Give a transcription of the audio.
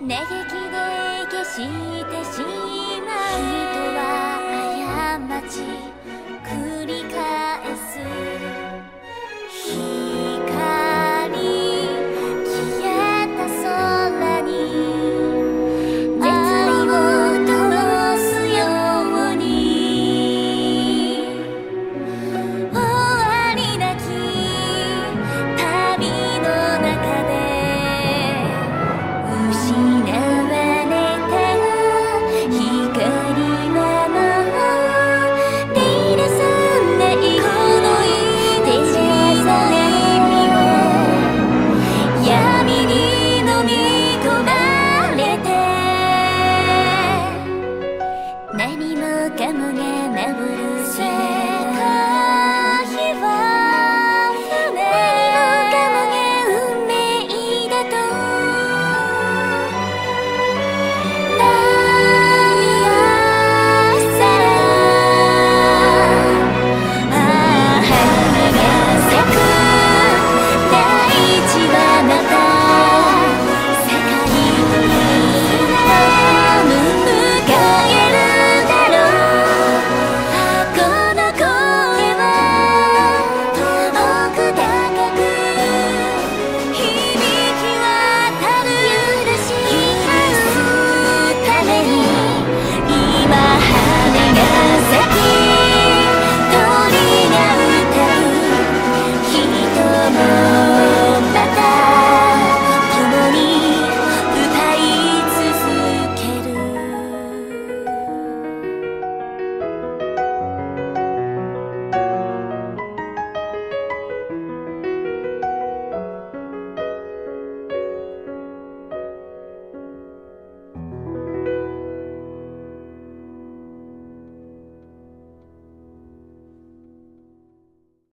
嘆きで消してしまう人はにもかむげ眠るせ